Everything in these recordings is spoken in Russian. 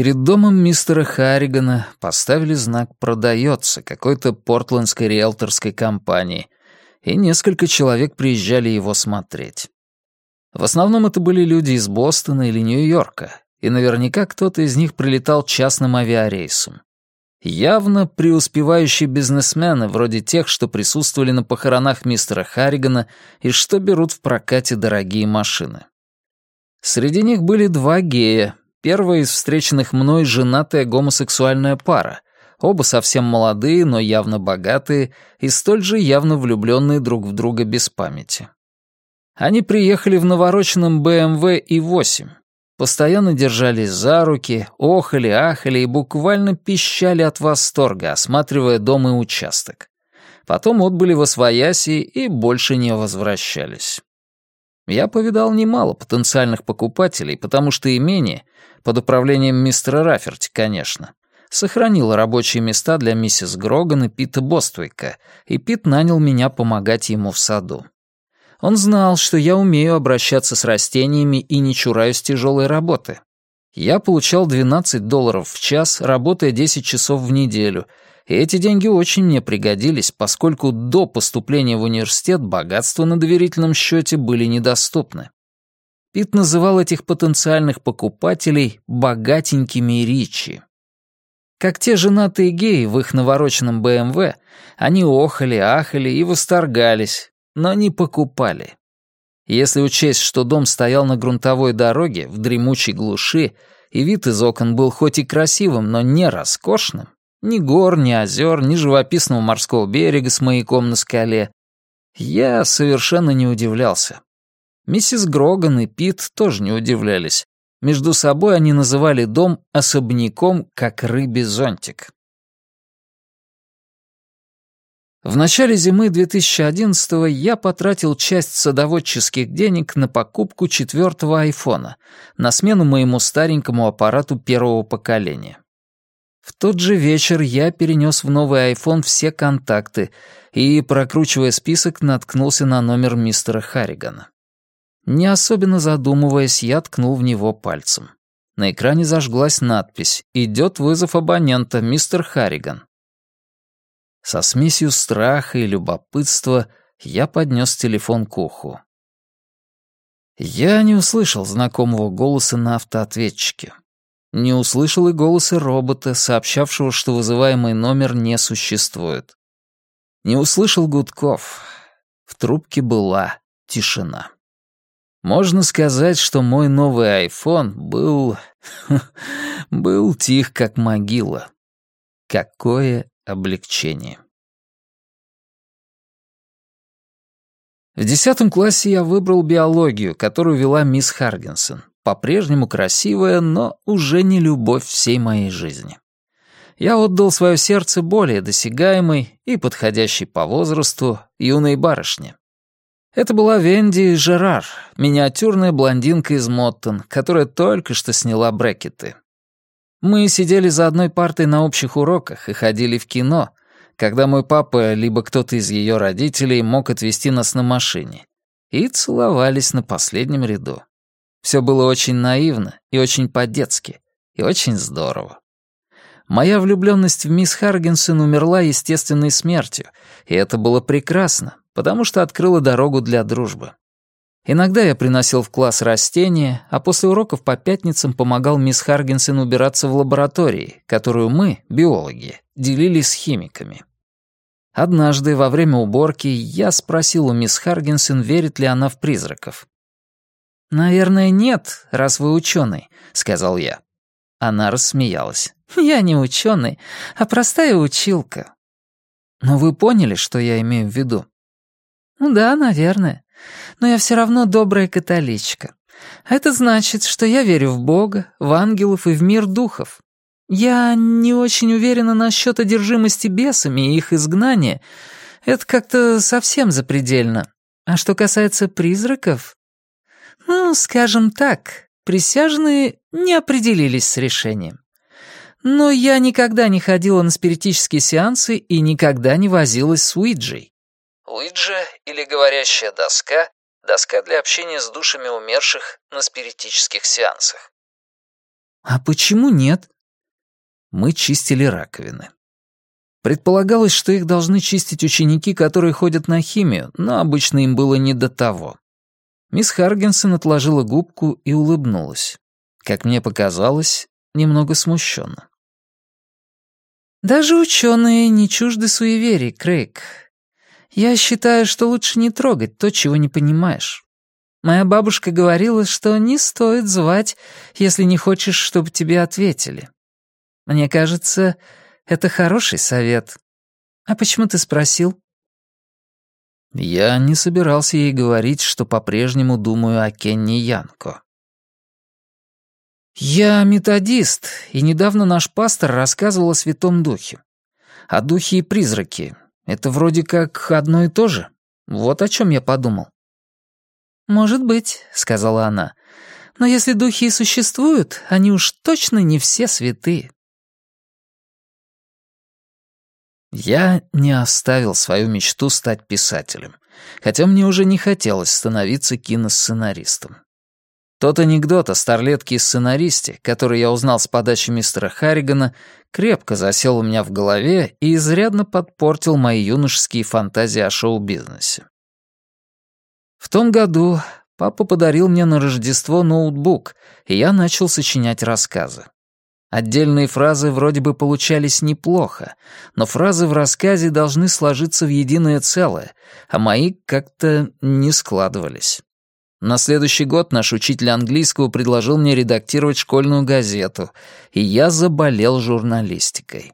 Перед домом мистера Харригана поставили знак «Продается» какой-то портландской риэлторской компании, и несколько человек приезжали его смотреть. В основном это были люди из Бостона или Нью-Йорка, и наверняка кто-то из них прилетал частным авиарейсом. Явно преуспевающие бизнесмены, вроде тех, что присутствовали на похоронах мистера Харригана и что берут в прокате дорогие машины. Среди них были два гея, Первая из встреченных мной женатая гомосексуальная пара, оба совсем молодые, но явно богатые и столь же явно влюбленные друг в друга без памяти. Они приехали в навороченном BMW i8, постоянно держались за руки, охали, ахали и буквально пищали от восторга, осматривая дом и участок. Потом отбыли во свояси и больше не возвращались. Я повидал немало потенциальных покупателей, потому что имение, под управлением мистера Раферти, конечно, сохранило рабочие места для миссис Гроган и Пита Боствейка, и Пит нанял меня помогать ему в саду. Он знал, что я умею обращаться с растениями и не чураюсь тяжелой работы. Я получал 12 долларов в час, работая 10 часов в неделю, и эти деньги очень мне пригодились, поскольку до поступления в университет богатства на доверительном счете были недоступны. Пит называл этих потенциальных покупателей «богатенькими Ричи». Как те женатые геи в их навороченном БМВ, они охали, ахали и восторгались, но не покупали. Если учесть, что дом стоял на грунтовой дороге, в дремучей глуши, и вид из окон был хоть и красивым, но не роскошным, ни гор, ни озер, ни живописного морского берега с маяком на скале. Я совершенно не удивлялся. Миссис Гроган и Пит тоже не удивлялись. Между собой они называли дом особняком, как рыбий зонтик. В начале зимы 2011-го я потратил часть садоводческих денег на покупку четвертого айфона, на смену моему старенькому аппарату первого поколения. В тот же вечер я перенес в новый iPhone все контакты и, прокручивая список, наткнулся на номер мистера Харригана. Не особенно задумываясь, я ткнул в него пальцем. На экране зажглась надпись «Идет вызов абонента, мистер Харриган». Со смесью страха и любопытства я поднес телефон к уху. Я не услышал знакомого голоса на автоответчике. Не услышал и голоса робота, сообщавшего, что вызываемый номер не существует. Не услышал гудков. В трубке была тишина. Можно сказать, что мой новый iPhone был... был тих, как могила. Какое облегчение. В десятом классе я выбрал биологию, которую вела мисс Харгенсон по-прежнему красивая, но уже не любовь всей моей жизни. Я отдал свое сердце более досягаемой и подходящей по возрасту юной барышне. Это была Венди Жерар, миниатюрная блондинка из Моттон, которая только что сняла брекеты. Мы сидели за одной партой на общих уроках и ходили в кино, когда мой папа либо кто-то из ее родителей мог отвезти нас на машине, и целовались на последнем ряду. Все было очень наивно и очень по-детски, и очень здорово. Моя влюбленность в мисс Харгенсен умерла естественной смертью, и это было прекрасно, потому что открыло дорогу для дружбы. Иногда я приносил в класс растения, а после уроков по пятницам помогал мисс Харгенсен убираться в лаборатории, которую мы, биологи, делили с химиками. Однажды во время уборки я спросил у мисс Харгенсен, верит ли она в призраков. «Наверное, нет, раз вы ученый», — сказал я. Она рассмеялась. «Я не ученый, а простая училка». «Но вы поняли, что я имею в виду?» «Да, наверное. Но я все равно добрая католичка. Это значит, что я верю в Бога, в ангелов и в мир духов. Я не очень уверена насчет одержимости бесами и их изгнания. Это как-то совсем запредельно. А что касается призраков, ну, скажем так, присяжные не определились с решением. Но я никогда не ходила на спиритические сеансы и никогда не возилась с Уиджей. Уиджа, или говорящая доска, доска для общения с душами умерших на спиритических сеансах. «А почему нет?» Мы чистили раковины. Предполагалось, что их должны чистить ученики, которые ходят на химию, но обычно им было не до того. Мисс Харгенсон отложила губку и улыбнулась. Как мне показалось, немного смущенно. «Даже ученые не чужды суеверий, Крейг. Я считаю, что лучше не трогать то, чего не понимаешь. Моя бабушка говорила, что не стоит звать, если не хочешь, чтобы тебе ответили. Мне кажется, это хороший совет. А почему ты спросил? Я не собирался ей говорить, что по-прежнему думаю о Кенни Янко. Я методист, и недавно наш пастор рассказывал о Святом Духе. О Духе и призраке. Это вроде как одно и то же. Вот о чем я подумал. «Может быть», — сказала она. «Но если духи и существуют, они уж точно не все святые». Я не оставил свою мечту стать писателем, хотя мне уже не хотелось становиться киносценаристом. Тот анекдот о старлетке и сценаристе, который я узнал с подачи мистера Харригана, крепко засел у меня в голове и изрядно подпортил мои юношеские фантазии о шоу-бизнесе. В том году папа подарил мне на Рождество ноутбук, и я начал сочинять рассказы. Отдельные фразы вроде бы получались неплохо, но фразы в рассказе должны сложиться в единое целое, а мои как-то не складывались. На следующий год наш учитель английского предложил мне редактировать школьную газету, и я заболел журналистикой.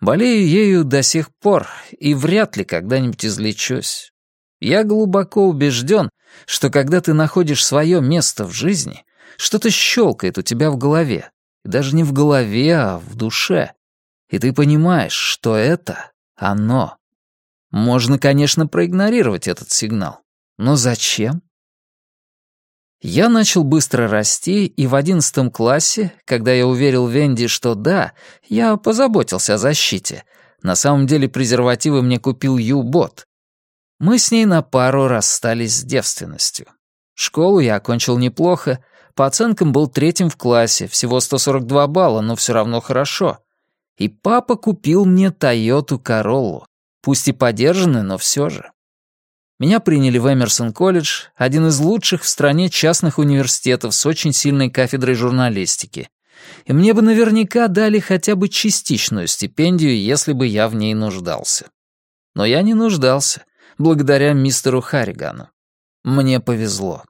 Болею ею до сих пор и вряд ли когда-нибудь излечусь. Я глубоко убежден, что когда ты находишь свое место в жизни, что-то щелкает у тебя в голове. Даже не в голове, а в душе. И ты понимаешь, что это оно. Можно, конечно, проигнорировать этот сигнал. Но зачем? Я начал быстро расти, и в одиннадцатом классе, когда я уверил Венди, что да, я позаботился о защите, на самом деле презервативы мне купил Ю-бот, мы с ней на пару расстались с девственностью. Школу я окончил неплохо, по оценкам был третьим в классе, всего 142 балла, но все равно хорошо. И папа купил мне Тойоту Короллу, пусть и подержанную, но все же. Меня приняли в Эмерсон колледж, один из лучших в стране частных университетов с очень сильной кафедрой журналистики. И мне бы наверняка дали хотя бы частичную стипендию, если бы я в ней нуждался. Но я не нуждался благодаря мистеру Харригану. Мне повезло.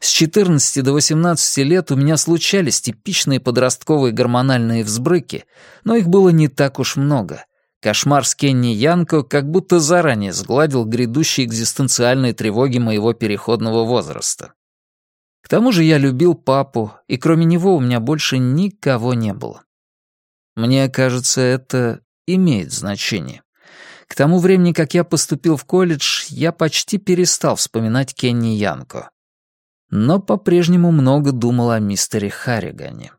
С 14 до 18 лет у меня случались типичные подростковые гормональные взбрыки, но их было не так уж много. Кошмар с Кенни Янко как будто заранее сгладил грядущие экзистенциальные тревоги моего переходного возраста. К тому же я любил папу, и кроме него у меня больше никого не было. Мне кажется, это имеет значение. К тому времени, как я поступил в колледж, я почти перестал вспоминать Кенни Янко. Но по-прежнему много думал о мистере Харригане.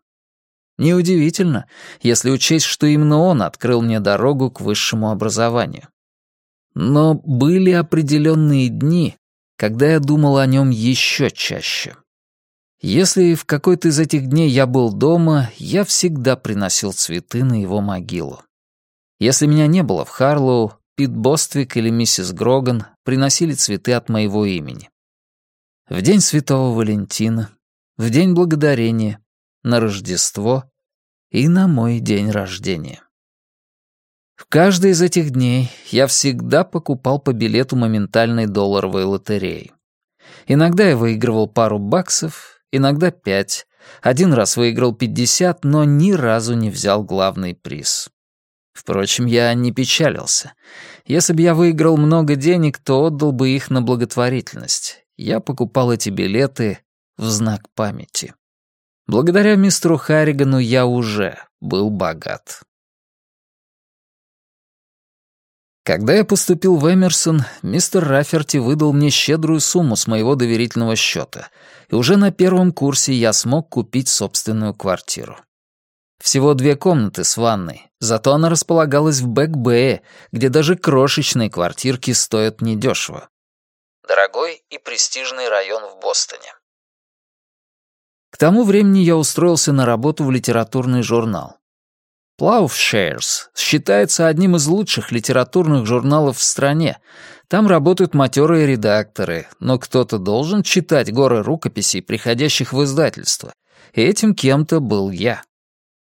Неудивительно, если учесть, что именно он открыл мне дорогу к высшему образованию. Но были определенные дни, когда я думал о нем еще чаще. Если в какой-то из этих дней я был дома, я всегда приносил цветы на его могилу. Если меня не было в Харлоу, Пит Боствик или миссис Гроган приносили цветы от моего имени. В день Святого Валентина, в день Благодарения, на Рождество и на мой день рождения. В каждый из этих дней я всегда покупал по билету моментальной долларовой лотереи. Иногда я выигрывал пару баксов, иногда пять. Один раз выиграл пятьдесят, но ни разу не взял главный приз. Впрочем, я не печалился. Если бы я выиграл много денег, то отдал бы их на благотворительность. Я покупал эти билеты в знак памяти. Благодаря мистеру Харригану я уже был богат. Когда я поступил в Эмерсон, мистер Раферти выдал мне щедрую сумму с моего доверительного счета, и уже на первом курсе я смог купить собственную квартиру. Всего две комнаты с ванной, зато она располагалась в Бэк-Бэе, где даже крошечные квартирки стоят недешево. Дорогой и престижный район в Бостоне. К тому времени я устроился на работу в литературный журнал. Ploughshares считается одним из лучших литературных журналов в стране. Там работают матерые редакторы, но кто-то должен читать горы рукописей, приходящих в издательство. И этим кем-то был я.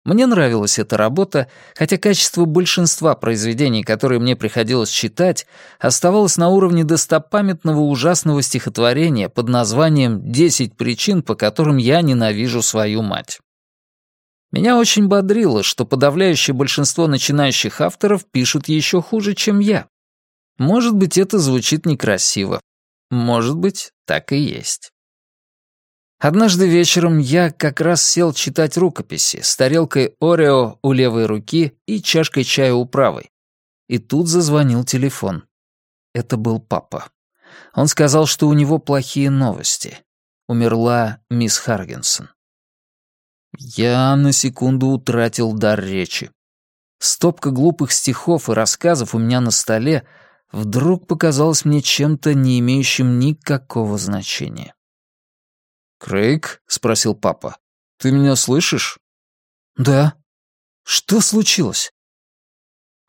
Мне нравилась эта работа, хотя качество большинства произведений, которые мне приходилось читать, оставалось на уровне достопамятного ужасного стихотворения под названием «Десять причин, по которым я ненавижу свою мать». Меня очень бодрило, что подавляющее большинство начинающих авторов пишут еще хуже, чем я. Может быть, это звучит некрасиво. Может быть, так и есть. Однажды вечером я как раз сел читать рукописи с тарелкой Орео у левой руки и чашкой чая у правой. И тут зазвонил телефон. Это был папа. Он сказал, что у него плохие новости. Умерла мисс Харгенсон. Я на секунду утратил дар речи. Стопка глупых стихов и рассказов у меня на столе вдруг показалась мне чем-то, не имеющим никакого значения. «Крейг?» — спросил папа. «Ты меня слышишь?» «Да». «Что случилось?»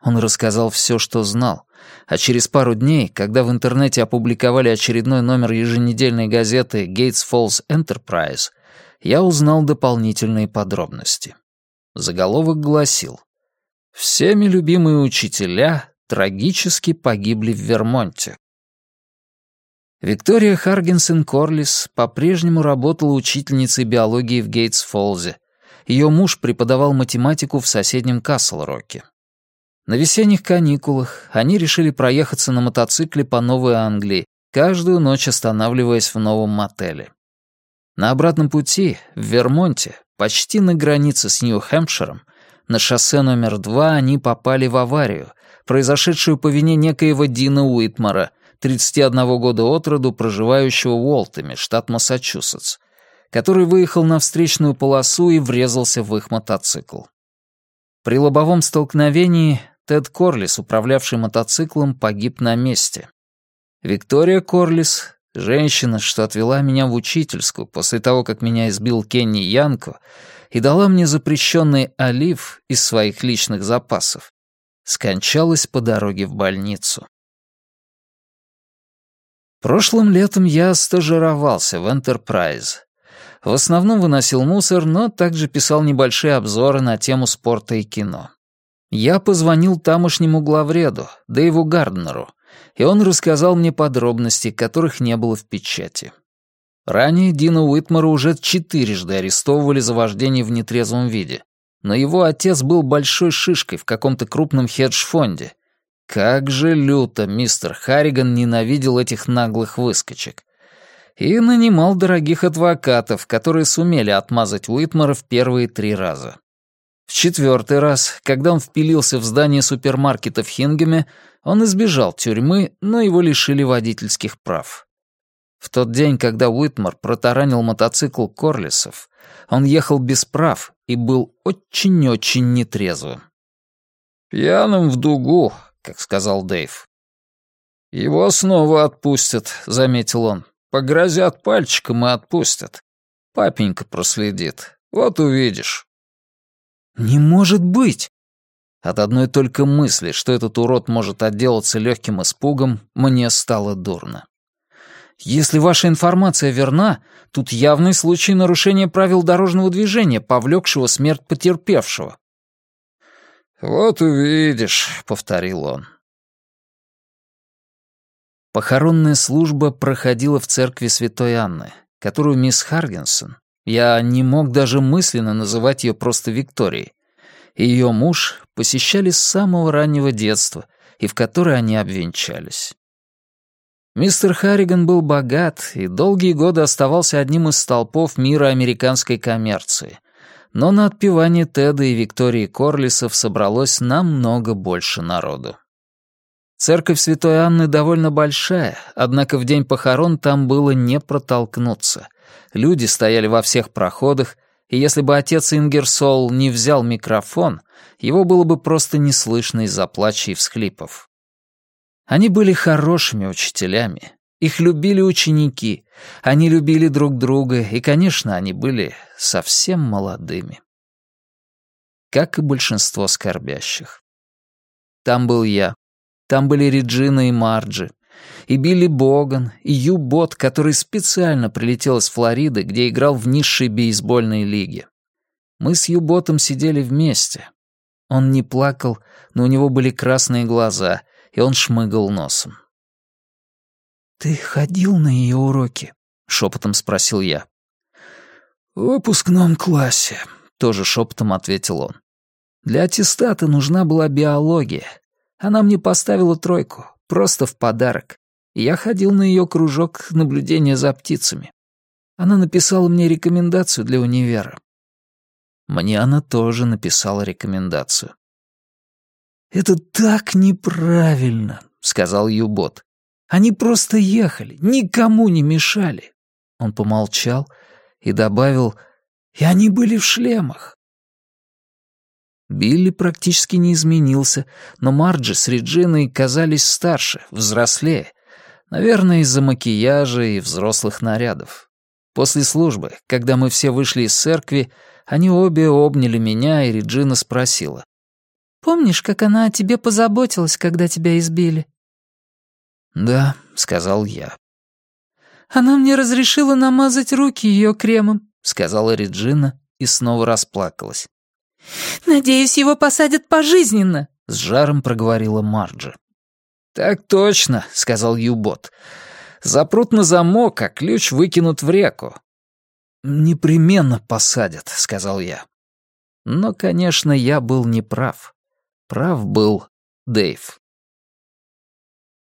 Он рассказал все, что знал, а через пару дней, когда в интернете опубликовали очередной номер еженедельной газеты «Gates Falls Enterprise», я узнал дополнительные подробности. Заголовок гласил «Всеми любимые учителя трагически погибли в Вермонте. Виктория Харгенсен Корлис по-прежнему работала учительницей биологии в Гейтс-Фолзе. Ее муж преподавал математику в соседнем Касл-Роке. На весенних каникулах они решили проехаться на мотоцикле по Новой Англии, каждую ночь останавливаясь в новом мотеле. На обратном пути, в Вермонте, почти на границе с Нью-Хэмпширом, на шоссе номер два они попали в аварию, произошедшую по вине некоего Дина Уитмара — 31 года от роду, проживающего в Уолтеме, штат Массачусетс, который выехал на встречную полосу и врезался в их мотоцикл. При лобовом столкновении Тед Корлис, управлявший мотоциклом, погиб на месте. Виктория Корлис, женщина, что отвела меня в учительскую после того, как меня избил Кенни Янко и дала мне запрещенный олив из своих личных запасов, скончалась по дороге в больницу. Прошлым летом я стажировался в Enterprise. В основном выносил мусор, но также писал небольшие обзоры на тему спорта и кино. Я позвонил тамошнему главреду, Дэйву Гарднеру, и он рассказал мне подробности, которых не было в печати. Ранее Дина Уитмара уже четырежды арестовывали за вождение в нетрезвом виде, но его отец был большой шишкой в каком-то крупном хедж-фонде, как же люто мистер Харриган ненавидел этих наглых выскочек. И нанимал дорогих адвокатов, которые сумели отмазать Уитмара в первые три раза. В четвертый раз, когда он впилился в здание супермаркета в Хингеме, он избежал тюрьмы, но его лишили водительских прав. В тот день, когда Уитмар протаранил мотоцикл Корлисов, он ехал без прав и был очень-очень нетрезвым. «Пьяным в дугу», как сказал Дэйв. «Его снова отпустят», — заметил он. «Погрозят пальчиком и отпустят. Папенька проследит. Вот увидишь». «Не может быть!» От одной только мысли, что этот урод может отделаться легким испугом, мне стало дурно. Если ваша информация верна, тут явный случай нарушения правил дорожного движения, повлекшего смерть потерпевшего. «Вот увидишь», — повторил он. Похоронная служба проходила в церкви Святой Анны, которую мисс Харгенсон, я не мог даже мысленно называть ее просто Викторией, и ее муж посещали с самого раннего детства, и в которой они обвенчались. Мистер Харриган был богат и долгие годы оставался одним из столпов мира американской коммерции, но на отпевание Теда и Виктории Корлисов собралось намного больше народу. Церковь Святой Анны довольно большая, однако в день похорон там было не протолкнуться. Люди стояли во всех проходах, и если бы отец Ингерсол не взял микрофон, его было бы просто не слышно из-за плача и всхлипов. Они были хорошими учителями, Их любили ученики, они любили друг друга, и, конечно, они были совсем молодыми. Как и большинство скорбящих. Там был я, там были Реджина и Марджи, и Билли Боган, и Ю Бот, который специально прилетел из Флориды, где играл в низшей бейсбольной лиге. Мы с Ю Ботом сидели вместе. Он не плакал, но у него были красные глаза, и он шмыгал носом. «Ты ходил на ее уроки?» — шепотом спросил я. «В выпускном классе», — тоже шепотом ответил он. «Для аттестата нужна была биология. Она мне поставила тройку, просто в подарок. Я ходил на ее кружок наблюдения за птицами. Она написала мне рекомендацию для универа. Мне она тоже написала рекомендацию. «Это так неправильно», — сказал Юбот. «Они просто ехали, никому не мешали». Он помолчал и добавил, «И они были в шлемах». Билли практически не изменился, но Марджи с Реджиной казались старше, взрослее. Наверное, из-за макияжа и взрослых нарядов. После службы, когда мы все вышли из церкви, они обе обняли меня, и Реджина спросила. «Помнишь, как она о тебе позаботилась, когда тебя избили?» «Да», — сказал я. «Она мне разрешила намазать руки ее кремом», — сказала Реджина и снова расплакалась. «Надеюсь, его посадят пожизненно», — с жаром проговорила Марджи. «Так точно», — сказал Юбот. «Запрут на замок, а ключ выкинут в реку». «Непременно посадят», — сказал я. Но, конечно, я был неправ. Прав был Дэйв.